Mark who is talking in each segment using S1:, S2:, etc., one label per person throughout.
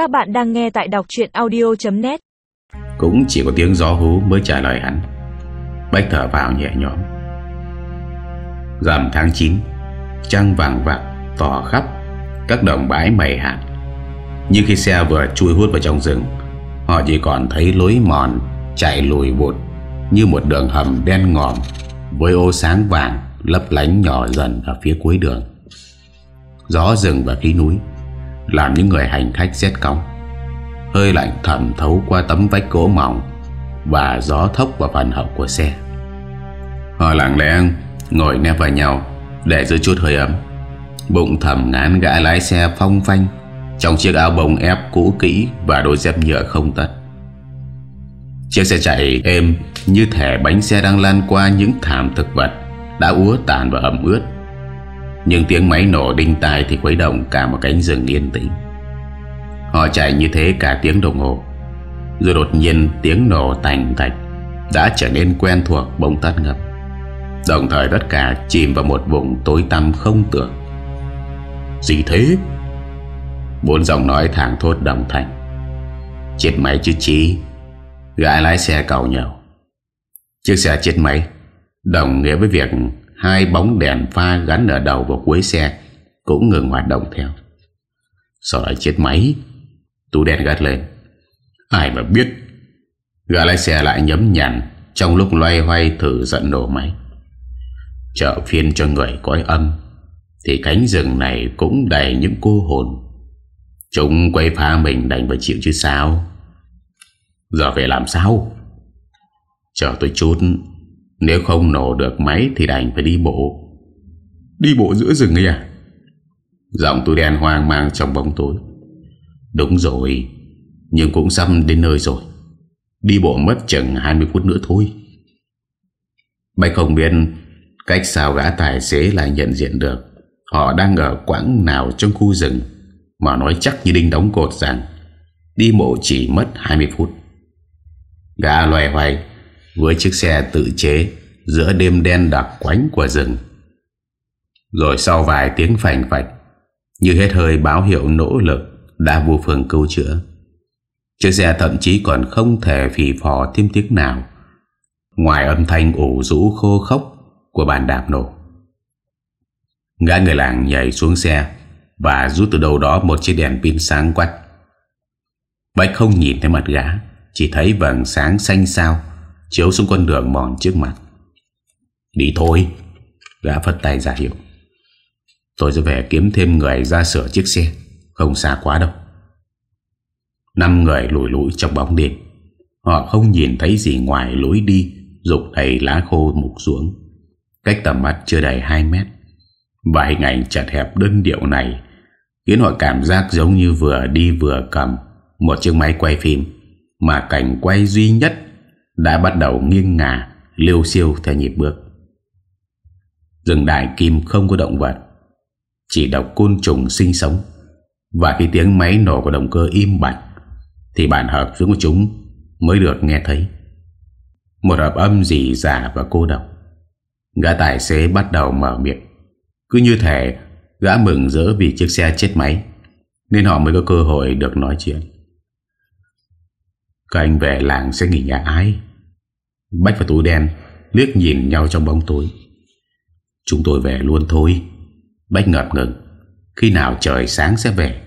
S1: Các bạn đang nghe tại đọc chuyện audio.net
S2: Cũng chỉ có tiếng gió hú mới trả lời hắn. Bách thở vào nhẹ nhõm. Rằm tháng 9 Trăng vàng vạc tỏ khắp Các đồng bãi mầy hạt Nhưng khi xe vừa chui hút vào trong rừng, Họ chỉ còn thấy lối mòn Chạy lùi bụt Như một đường hầm đen ngòm Với ô sáng vàng Lấp lánh nhỏ dần ở phía cuối đường. Gió rừng và khí núi làm những người hành khách rét cong Hơi lạnh thẩm thấu qua tấm vách gỗ mỏng Và gió thốc vào phần hậu của xe. Họ lặng lẽ ngồi nép vào nhau Để giữ chút hơi ấm. Bụng thầm ngán gã lái xe phong phanh Trong chiếc áo bông ép cũ kỹ Và đôi dép nhựa không tất Chiếc xe chạy êm Như thể bánh xe đang lan qua những thảm thực vật Đã úa tàn và ẩm ướt. Nhưng tiếng máy nổ đinh tai Thì quấy động cả một cánh rừng yên tĩnh. Họ chạy như thế cả tiếng đồng hồ. Rồi đột nhiên tiếng nổ tành tạch Đã trở nên quen thuộc bỗng tắt ngập. Đồng thời tất cả chìm vào một vùng tối tăm không tưởng. Gì thế? Bốn giọng nói thẳng thốt đồng thành Chết máy chứ chí? Gã lái xe cầu nhau. Chiếc xe chết máy Đồng nghĩa với việc Hai bóng đèn pha gắn ở đầu và cuối xe Cũng ngừng hoạt động theo. Sau lại chết máy Tú đèn gắt lên. Ai mà biết? Gã lái xe lại nhấm nhằn Trong lúc loay hoay thử giận nổ máy. Chợ phiên cho người cõi âm, Thì cánh rừng này cũng đầy những cô hồn. Chúng quay phá mình đành phải chịu chứ sao? Giờ phải làm sao? Chờ tôi chút. Nếu không nổ được máy Thì đành phải đi bộ. Đi bộ giữa rừng ấy à? Giọng tôi đen hoang mang trong bóng tối. Đúng rồi, Nhưng cũng sắp đến nơi rồi. Đi bộ mất chừng 20 phút nữa thôi. Bạch không biết Cách sao gã tài xế lại nhận diện được Họ đang ở quãng nào trong khu rừng, Mà nói chắc như đinh đóng cột rằng Đi bộ chỉ mất 20 phút. Gã loài hoài với chiếc xe tự chế Giữa đêm đen đặc quánh của rừng. Rồi sau vài tiếng phành phạch, Như hết hơi báo hiệu nỗ lực, Đã vô phương cứu chữa. Chiếc xe thậm chí còn không thể phì phò thêm tiếng nào, Ngoài âm thanh ủ rũ khô khốc Của bàn đạp nổ. Gã người làng nhảy xuống xe Và rút từ đầu đó một chiếc đèn pin sáng quách Bách không nhìn thấy mặt gã, Chỉ thấy vầng sáng xanh sao Chiếu xuống con đường mòn trước mặt. Đi thôi, Gã phất tay ra hiệu. Tôi sẽ về kiếm thêm người ra sửa chiếc xe, Không xa quá đâu. Năm người lùi lũi trong bóng đêm. Họ không nhìn thấy gì ngoài lối đi, Rụng đầy lá khô mục xuống. Cách tầm mắt chưa đầy 2 mét. Và hình ảnh chặt hẹp đơn điệu này Khiến họ cảm giác giống như vừa đi vừa cầm Một chiếc máy quay phim, Mà cảnh quay duy nhất đã bắt đầu nghiêng ngả, Liêu siêu theo nhịp bước. Rừng đại kim không có động vật, Chỉ độc côn trùng sinh sống. Và khi tiếng máy nổ của động cơ im bặt, Thì bản hợp xuống của chúng Mới được nghe thấy. Một hợp âm dì giả và cô độc. Gã tài xế bắt đầu mở miệng. Cứ như thể Gã mừng rỡ vì chiếc xe chết máy, Nên họ mới có cơ hội được nói chuyện. Các anh về làng sẽ nghỉ nhà ai? Bách và túi đen Liếc nhìn nhau trong bóng tối. Chúng tôi về luôn thôi. Bách ngập ngừng. Khi nào trời sáng sẽ về?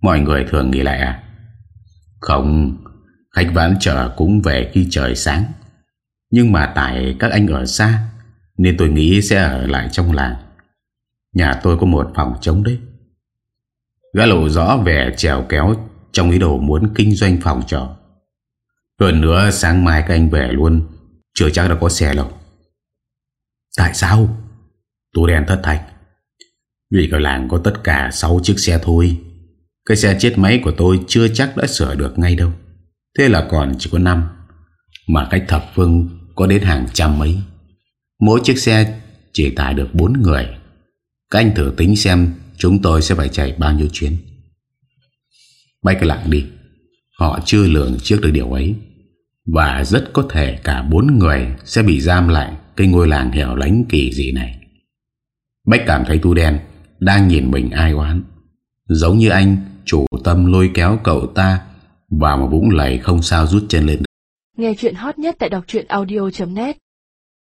S2: Mọi người thường nghĩ lại à? Không, Khách vãn chợ cũng về khi trời sáng. Nhưng mà tại các anh ở xa, Nên tôi nghĩ sẽ ở lại trong làng. Nhà tôi có một phòng trống đấy. Gã lộ rõ vẻ trèo kéo Trong ý đồ muốn kinh doanh phòng trọ. Hơn nữa, sáng mai các anh về luôn chưa chắc đã có xe đâu. Tại sao? Tú đen thất thạch. Vì cả làng có tất cả 6 chiếc xe thôi. Cái xe chết máy của tôi Chưa chắc đã sửa được ngay đâu. Thế là còn chỉ có 5 Mà cách thập phương có đến hàng trăm mấy. Mỗi chiếc xe chỉ tải được 4 người. Các anh thử tính xem Chúng tôi sẽ phải chạy bao nhiêu chuyến. Bay cái lạng đi, Họ chưa lường trước được điều ấy. Và rất có thể cả bốn người Sẽ bị giam lại Cái ngôi làng hẻo lánh kỳ dị này. Bách cảm thấy tu đen Đang nhìn mình ai oán. Giống như anh, Chủ tâm lôi kéo cậu ta Vào một vũng lầy không sao rút chân lên. Được
S3: Nghe chuyện hot nhất tại đọc audio.net